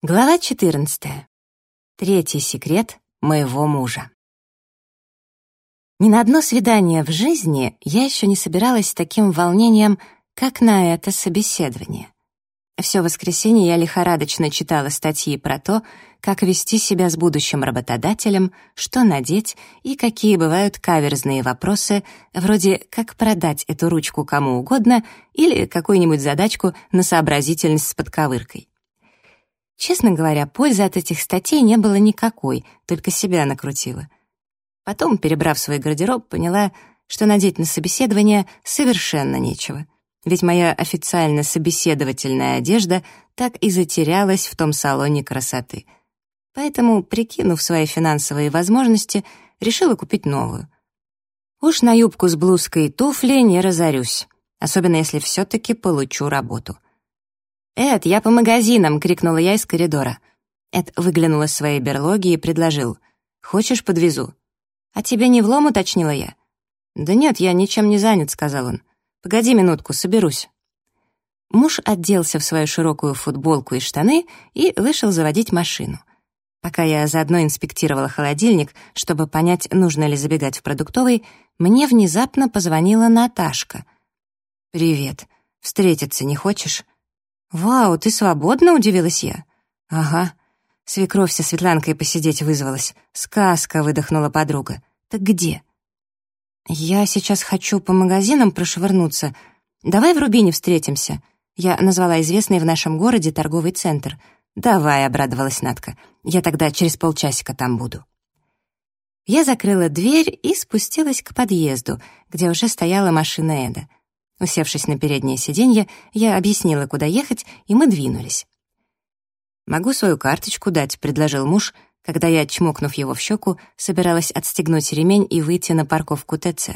Глава 14. Третий секрет моего мужа. Ни на одно свидание в жизни я еще не собиралась с таким волнением, как на это собеседование. Все воскресенье я лихорадочно читала статьи про то, как вести себя с будущим работодателем, что надеть и какие бывают каверзные вопросы, вроде «как продать эту ручку кому угодно» или какую-нибудь задачку на сообразительность с подковыркой. Честно говоря, пользы от этих статей не было никакой, только себя накрутила. Потом, перебрав свой гардероб, поняла, что надеть на собеседование совершенно нечего. Ведь моя официально собеседовательная одежда так и затерялась в том салоне красоты. Поэтому, прикинув свои финансовые возможности, решила купить новую. Уж на юбку с блузкой и туфли не разорюсь, особенно если все-таки получу работу — «Эд, я по магазинам!» — крикнула я из коридора. Эд выглянул из своей берлоги и предложил. «Хочешь, подвезу?» «А тебе не влом?» — уточнила я. «Да нет, я ничем не занят», — сказал он. «Погоди минутку, соберусь». Муж оделся в свою широкую футболку и штаны и вышел заводить машину. Пока я заодно инспектировала холодильник, чтобы понять, нужно ли забегать в продуктовый, мне внезапно позвонила Наташка. «Привет. Встретиться не хочешь?» «Вау, ты свободна?» — удивилась я. «Ага». Свекровь со Светланкой посидеть вызвалась. «Сказка», — выдохнула подруга. «Так где?» «Я сейчас хочу по магазинам прошвырнуться. Давай в Рубине встретимся». Я назвала известный в нашем городе торговый центр. «Давай», — обрадовалась Надка. «Я тогда через полчасика там буду». Я закрыла дверь и спустилась к подъезду, где уже стояла машина Эда. Усевшись на переднее сиденье, я объяснила, куда ехать, и мы двинулись. «Могу свою карточку дать», — предложил муж, когда я, чмокнув его в щеку, собиралась отстегнуть ремень и выйти на парковку ТЦ.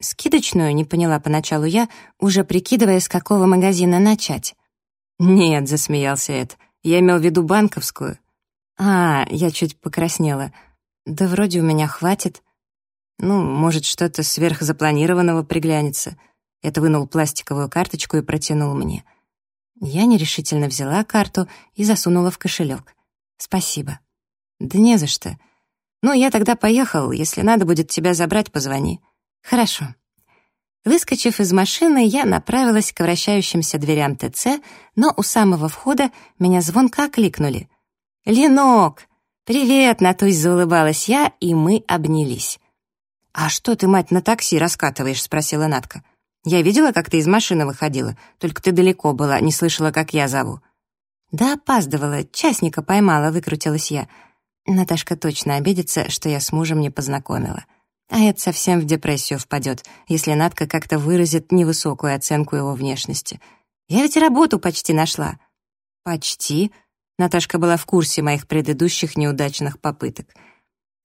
«Скидочную?» — не поняла поначалу я, уже прикидывая, с какого магазина начать. «Нет», — засмеялся Эд, — «я имел в виду банковскую». «А, я чуть покраснела. Да вроде у меня хватит. Ну, может, что-то сверхзапланированного приглянется». Это вынул пластиковую карточку и протянул мне. Я нерешительно взяла карту и засунула в кошелек. «Спасибо». «Да не за что. Ну, я тогда поехал. Если надо будет тебя забрать, позвони». «Хорошо». Выскочив из машины, я направилась к вращающимся дверям ТЦ, но у самого входа меня звонко окликнули. «Ленок! Привет!» — Натусь заулыбалась я, и мы обнялись. «А что ты, мать, на такси раскатываешь?» — спросила Натка. Я видела, как ты из машины выходила, только ты далеко была, не слышала, как я зову». «Да опаздывала, частника поймала», — выкрутилась я. Наташка точно обидится, что я с мужем не познакомила. А это совсем в депрессию впадет, если Натка как-то выразит невысокую оценку его внешности. Я ведь работу почти нашла. Почти. Наташка была в курсе моих предыдущих неудачных попыток —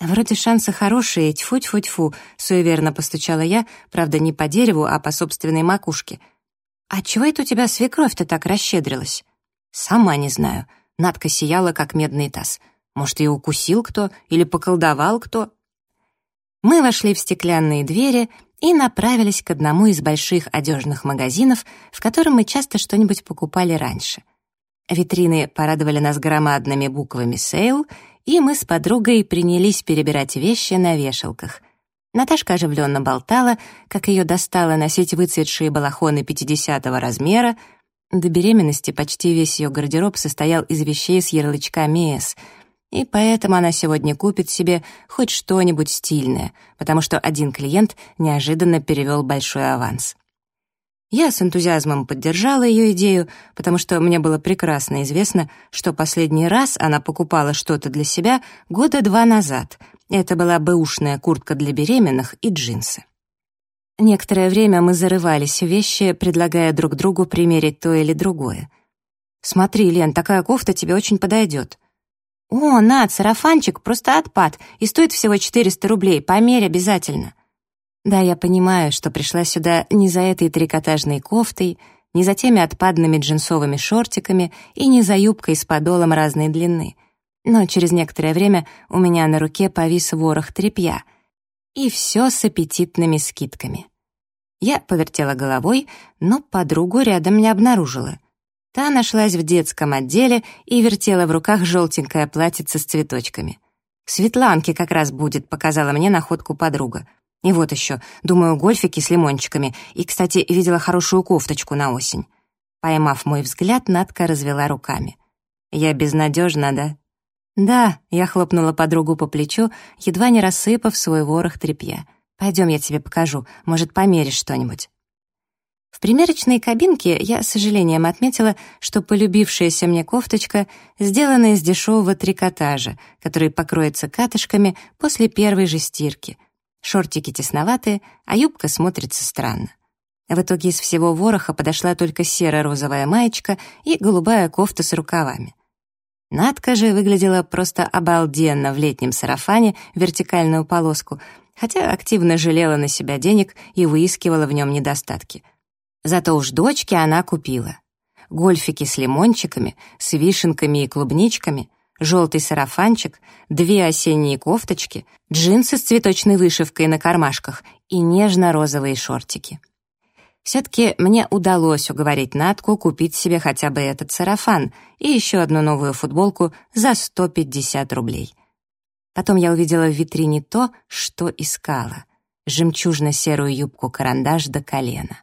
«Вроде шансы хорошие, тьфу-тьфу-тьфу», — суеверно постучала я, правда, не по дереву, а по собственной макушке. «А чего это у тебя свекровь-то так расщедрилась?» «Сама не знаю». Надка сияла, как медный таз. «Может, ее укусил кто или поколдовал кто?» Мы вошли в стеклянные двери и направились к одному из больших одежных магазинов, в котором мы часто что-нибудь покупали раньше. Витрины порадовали нас громадными буквами «Сейл», и мы с подругой принялись перебирать вещи на вешалках. Наташка оживленно болтала, как ее достало носить выцветшие балахоны 50-го размера. До беременности почти весь ее гардероб состоял из вещей с ярлычками «С», и поэтому она сегодня купит себе хоть что-нибудь стильное, потому что один клиент неожиданно перевел большой аванс. Я с энтузиазмом поддержала ее идею, потому что мне было прекрасно известно, что последний раз она покупала что-то для себя года два назад. Это была бэушная куртка для беременных и джинсы. Некоторое время мы зарывались в вещи, предлагая друг другу примерить то или другое. «Смотри, Лен, такая кофта тебе очень подойдет». «О, Над, сарафанчик, просто отпад, и стоит всего 400 рублей, померь обязательно». Да, я понимаю, что пришла сюда не за этой трикотажной кофтой, не за теми отпадными джинсовыми шортиками и не за юбкой с подолом разной длины. Но через некоторое время у меня на руке повис ворох тряпья. И все с аппетитными скидками. Я повертела головой, но подругу рядом не обнаружила. Та нашлась в детском отделе и вертела в руках желтенькое платьице с цветочками. «Светланке как раз будет», — показала мне находку подруга. И вот еще, думаю, гольфики с лимончиками. И, кстати, видела хорошую кофточку на осень. Поймав мой взгляд, Надка развела руками. «Я безнадежна, да?» «Да», — я хлопнула подругу по плечу, едва не рассыпав свой ворох тряпья. «Пойдем, я тебе покажу. Может, померишь что-нибудь». В примерочной кабинке я с сожалением отметила, что полюбившаяся мне кофточка сделана из дешевого трикотажа, который покроется катышками после первой же стирки. Шортики тесноватые, а юбка смотрится странно. В итоге из всего вороха подошла только серо-розовая маечка и голубая кофта с рукавами. Надка же выглядела просто обалденно в летнем сарафане, вертикальную полоску, хотя активно жалела на себя денег и выискивала в нем недостатки — Зато уж дочке она купила. Гольфики с лимончиками, с вишенками и клубничками, желтый сарафанчик, две осенние кофточки, джинсы с цветочной вышивкой на кармашках и нежно-розовые шортики. Все-таки мне удалось уговорить Натку купить себе хотя бы этот сарафан и еще одну новую футболку за 150 рублей. Потом я увидела в витрине то, что искала — жемчужно-серую юбку-карандаш до колена.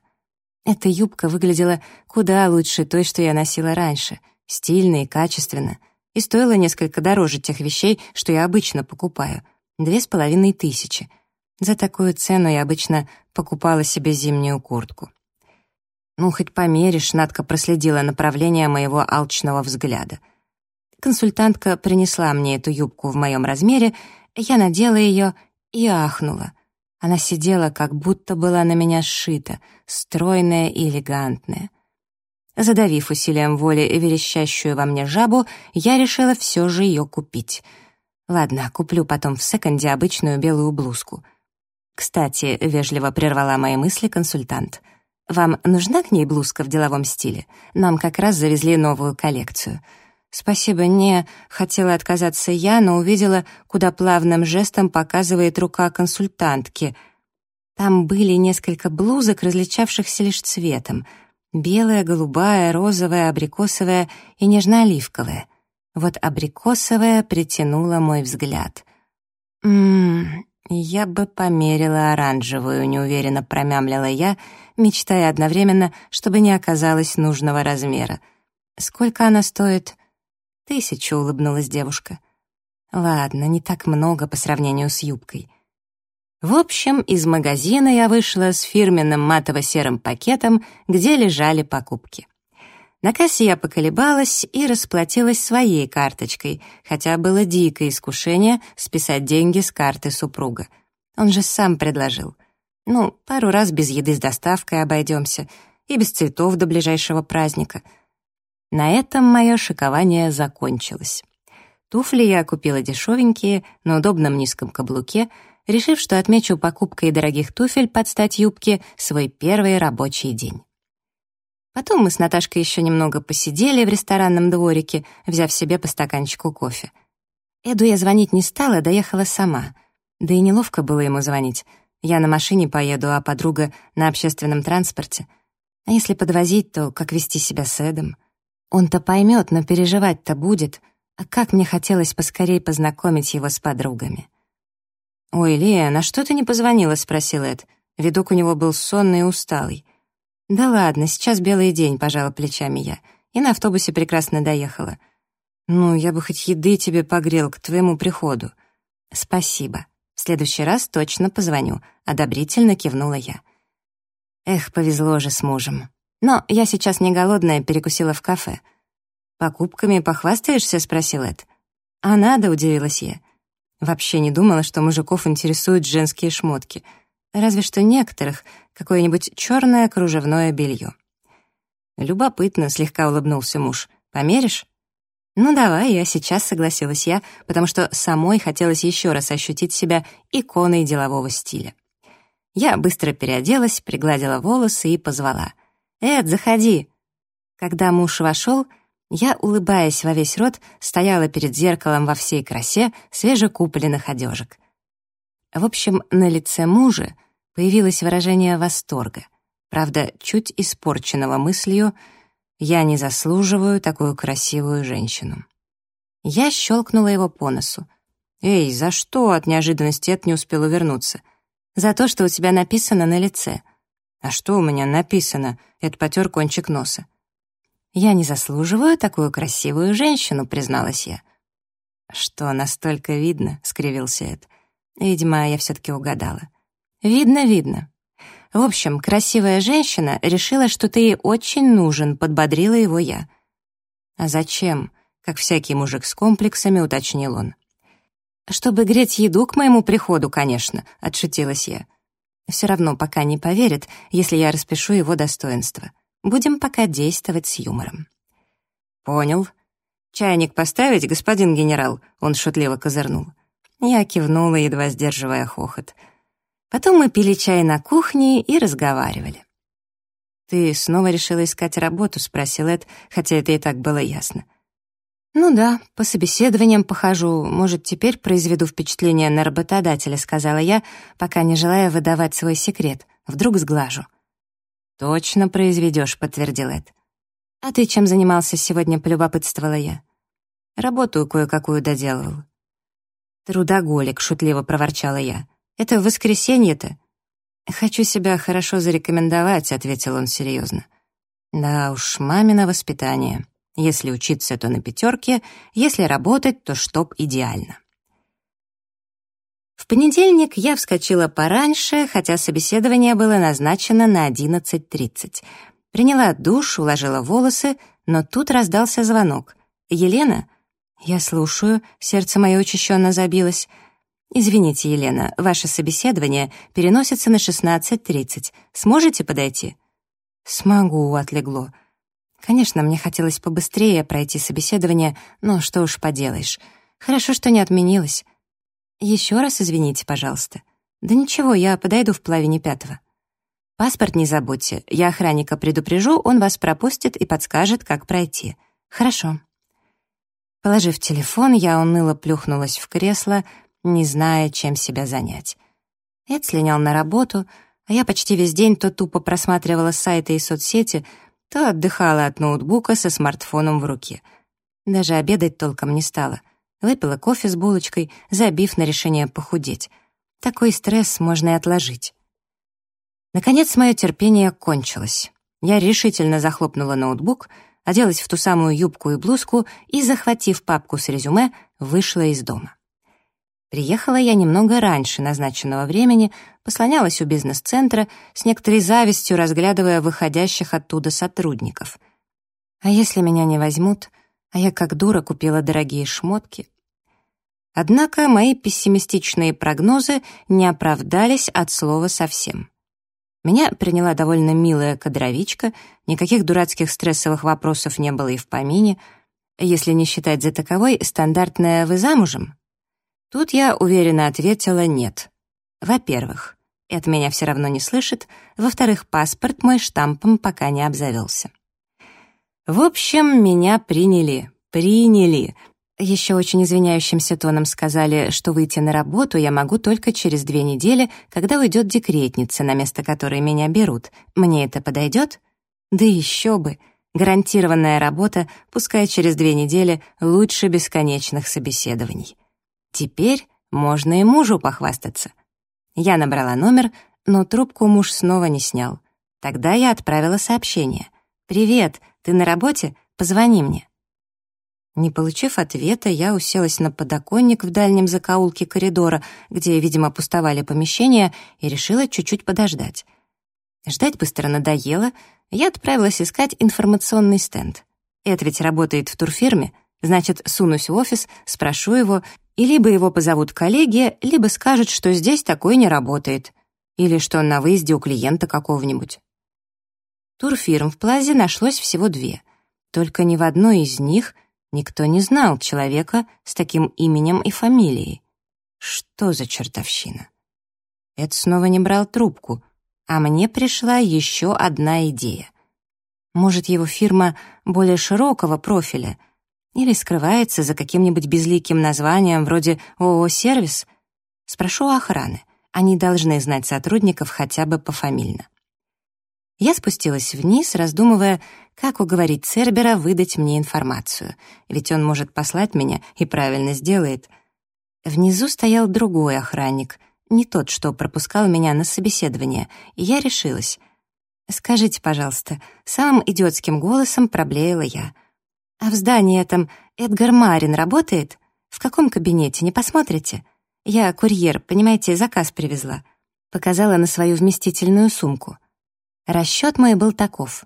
Эта юбка выглядела куда лучше той, что я носила раньше, стильно и качественно, и стоила несколько дороже тех вещей, что я обычно покупаю — две с половиной тысячи. За такую цену я обычно покупала себе зимнюю куртку. Ну, хоть померишь, Надка проследила направление моего алчного взгляда. Консультантка принесла мне эту юбку в моем размере, я надела ее и ахнула — она сидела, как будто была на меня сшита, стройная и элегантная. Задавив усилием воли верещащую во мне жабу, я решила все же ее купить. Ладно, куплю потом в секонде обычную белую блузку. Кстати, вежливо прервала мои мысли консультант. «Вам нужна к ней блузка в деловом стиле? Нам как раз завезли новую коллекцию». «Спасибо, не...» — хотела отказаться я, но увидела, куда плавным жестом показывает рука консультантки. Там были несколько блузок, различавшихся лишь цветом. Белая, голубая, розовая, абрикосовая и нежно-оливковая. Вот абрикосовая притянула мой взгляд. «Ммм, я бы померила оранжевую», — неуверенно промямлила я, мечтая одновременно, чтобы не оказалось нужного размера. «Сколько она стоит?» «Тысячу», — улыбнулась девушка. «Ладно, не так много по сравнению с юбкой». В общем, из магазина я вышла с фирменным матово-серым пакетом, где лежали покупки. На кассе я поколебалась и расплатилась своей карточкой, хотя было дикое искушение списать деньги с карты супруга. Он же сам предложил. Ну, пару раз без еды с доставкой обойдемся и без цветов до ближайшего праздника — на этом мое шикование закончилось. Туфли я купила дешевенькие, на удобном низком каблуке, решив, что отмечу покупкой дорогих туфель под стать юбке свой первый рабочий день. Потом мы с Наташкой еще немного посидели в ресторанном дворике, взяв себе по стаканчику кофе. Эду я звонить не стала, доехала сама. Да и неловко было ему звонить. Я на машине поеду, а подруга на общественном транспорте. А если подвозить, то как вести себя с Эдом? Он-то поймет, но переживать-то будет. А как мне хотелось поскорей познакомить его с подругами. «Ой, Лия, на что ты не позвонила?» — спросил Эд. Видок у него был сонный и усталый. «Да ладно, сейчас белый день», — пожала плечами я. И на автобусе прекрасно доехала. «Ну, я бы хоть еды тебе погрел к твоему приходу». «Спасибо. В следующий раз точно позвоню», — одобрительно кивнула я. Эх, повезло же с мужем. Но я сейчас не голодная, перекусила в кафе. «Покупками похвастаешься?» — спросил Эд. «А надо», — удивилась я. Вообще не думала, что мужиков интересуют женские шмотки. Разве что некоторых, какое-нибудь черное кружевное белье. «Любопытно», — слегка улыбнулся муж. «Померишь?» «Ну давай, я сейчас согласилась я, потому что самой хотелось еще раз ощутить себя иконой делового стиля. Я быстро переоделась, пригладила волосы и позвала. «Эд, заходи!» Когда муж вошел, я, улыбаясь во весь рот, стояла перед зеркалом во всей красе свежекупленных одежек. В общем, на лице мужа появилось выражение восторга, правда, чуть испорченного мыслью Я не заслуживаю такую красивую женщину. Я щелкнула его по носу. «Эй, за что?» — от неожиданности Эд не успел увернуться. «За то, что у тебя написано на лице». «А что у меня написано?» — Эд потер кончик носа. «Я не заслуживаю такую красивую женщину», — призналась я. «Что, настолько видно?» — скривился Эд. «Видимо, я все-таки угадала». «Видно, видно. В общем, красивая женщина решила, что ты ей очень нужен, подбодрила его я. А зачем? Как всякий мужик с комплексами, уточнил он. «Чтобы греть еду к моему приходу, конечно», — отшутилась я. «Все равно пока не поверит, если я распишу его достоинства. Будем пока действовать с юмором». «Понял. Чайник поставить, господин генерал?» — он шутливо козырнул. Я кивнула, едва сдерживая хохот — Потом мы пили чай на кухне и разговаривали. «Ты снова решила искать работу?» — спросил Эд, хотя это и так было ясно. «Ну да, по собеседованиям похожу. Может, теперь произведу впечатление на работодателя», — сказала я, пока не желая выдавать свой секрет. Вдруг сглажу. «Точно произведешь», — подтвердил Эд. «А ты чем занимался сегодня?» — полюбопытствовала я. «Работу кое-какую доделывал». «Трудоголик», — шутливо проворчала я. Это воскресенье-то. Хочу себя хорошо зарекомендовать, ответил он серьезно. Да уж, мамино воспитание. Если учиться, то на пятерке, если работать, то чтоб идеально. В понедельник я вскочила пораньше, хотя собеседование было назначено на 11.30. Приняла душ, уложила волосы, но тут раздался звонок. «Елена?» «Я слушаю», сердце мое учащенно забилось. «Извините, Елена, ваше собеседование переносится на 16.30. Сможете подойти?» «Смогу», — отлегло. Конечно, мне хотелось побыстрее пройти собеседование, но что уж поделаешь. Хорошо, что не отменилось. Еще раз извините, пожалуйста. Да ничего, я подойду в половине пятого. Паспорт не забудьте. Я охранника предупрежу, он вас пропустит и подскажет, как пройти. Хорошо. Положив телефон, я уныло плюхнулась в кресло, не зная, чем себя занять. Эд слинял на работу, а я почти весь день то тупо просматривала сайты и соцсети, то отдыхала от ноутбука со смартфоном в руке. Даже обедать толком не стала. Выпила кофе с булочкой, забив на решение похудеть. Такой стресс можно и отложить. Наконец, мое терпение кончилось. Я решительно захлопнула ноутбук, оделась в ту самую юбку и блузку и, захватив папку с резюме, вышла из дома. Приехала я немного раньше назначенного времени, послонялась у бизнес-центра, с некоторой завистью разглядывая выходящих оттуда сотрудников. А если меня не возьмут, а я как дура купила дорогие шмотки? Однако мои пессимистичные прогнозы не оправдались от слова совсем. Меня приняла довольно милая кадровичка, никаких дурацких стрессовых вопросов не было и в помине, если не считать за таковой стандартное «вы замужем?» Тут я уверенно ответила «нет». Во-первых, от меня все равно не слышит, во-вторых, паспорт мой штампом пока не обзавелся. В общем, меня приняли, приняли. Еще очень извиняющимся тоном сказали, что выйти на работу я могу только через две недели, когда уйдет декретница, на место которой меня берут. Мне это подойдет? Да еще бы! Гарантированная работа, пускай через две недели, лучше бесконечных собеседований. Теперь можно и мужу похвастаться. Я набрала номер, но трубку муж снова не снял. Тогда я отправила сообщение. «Привет, ты на работе? Позвони мне». Не получив ответа, я уселась на подоконник в дальнем закоулке коридора, где, видимо, пустовали помещения, и решила чуть-чуть подождать. Ждать быстро надоело, я отправилась искать информационный стенд. Это ведь работает в турфирме, значит, сунусь в офис, спрошу его, и либо его позовут коллеги, либо скажут, что здесь такой не работает, или что он на выезде у клиента какого-нибудь. Турфирм в Плазе нашлось всего две, только ни в одной из них никто не знал человека с таким именем и фамилией. Что за чертовщина? Эд снова не брал трубку, а мне пришла еще одна идея. Может, его фирма более широкого профиля — или скрывается за каким-нибудь безликим названием вроде ООО-сервис? Спрошу у охраны. Они должны знать сотрудников хотя бы пофамильно. Я спустилась вниз, раздумывая, как уговорить Цербера выдать мне информацию, ведь он может послать меня и правильно сделает. Внизу стоял другой охранник, не тот, что пропускал меня на собеседование, и я решилась. «Скажите, пожалуйста», — самым идиотским голосом проблеяла я. «А в здании этом Эдгар Марин работает? В каком кабинете, не посмотрите? Я курьер, понимаете, заказ привезла». Показала на свою вместительную сумку. Расчет мой был таков.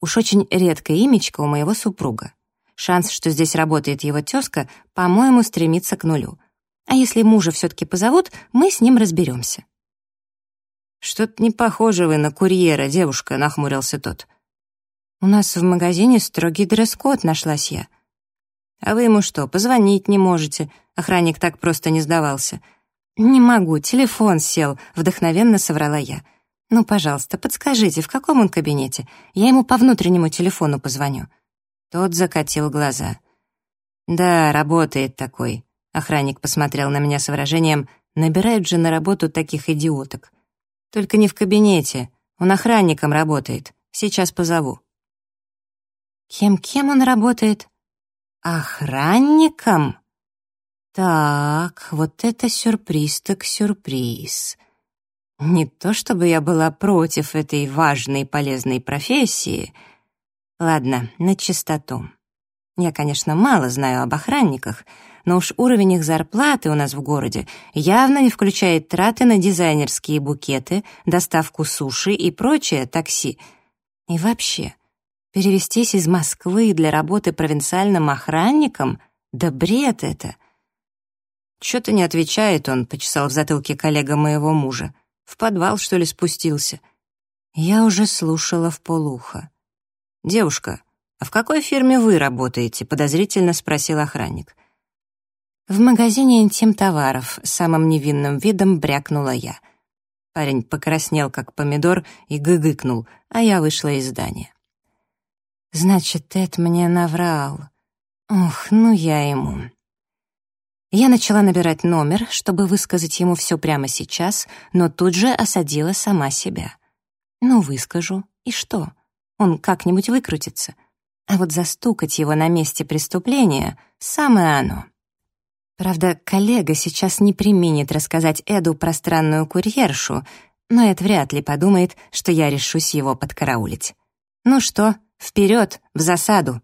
Уж очень редкое имечко у моего супруга. Шанс, что здесь работает его тезка, по-моему, стремится к нулю. А если мужа все-таки позовут, мы с ним разберемся. «Что-то не похоже вы на курьера, девушка», — нахмурился тот. «У нас в магазине строгий дресс-код», — нашлась я. «А вы ему что, позвонить не можете?» Охранник так просто не сдавался. «Не могу, телефон сел», — вдохновенно соврала я. «Ну, пожалуйста, подскажите, в каком он кабинете? Я ему по внутреннему телефону позвоню». Тот закатил глаза. «Да, работает такой». Охранник посмотрел на меня с выражением «Набирают же на работу таких идиоток». «Только не в кабинете. Он охранником работает. Сейчас позову». «Кем-кем он работает?» «Охранником?» «Так, вот это сюрприз так сюрприз». Не то чтобы я была против этой важной и полезной профессии. Ладно, на чистоту. Я, конечно, мало знаю об охранниках, но уж уровень их зарплаты у нас в городе явно не включает траты на дизайнерские букеты, доставку суши и прочее такси. И вообще, перевестись из Москвы для работы провинциальным охранником — да бред это! «Чё-то не отвечает он», — почесал в затылке коллега моего мужа. В подвал, что ли, спустился?» Я уже слушала в полухо. «Девушка, а в какой фирме вы работаете?» — подозрительно спросил охранник. «В магазине интим-товаров», — самым невинным видом брякнула я. Парень покраснел, как помидор, и гыгыкнул, а я вышла из здания. «Значит, Эд мне наврал. Ох, ну я ему». Я начала набирать номер, чтобы высказать ему все прямо сейчас, но тут же осадила сама себя. Ну, выскажу, и что? Он как-нибудь выкрутится. А вот застукать его на месте преступления — самое оно. Правда, коллега сейчас не применит рассказать Эду про странную курьершу, но Эд вряд ли подумает, что я решусь его подкараулить. Ну что, вперед, в засаду!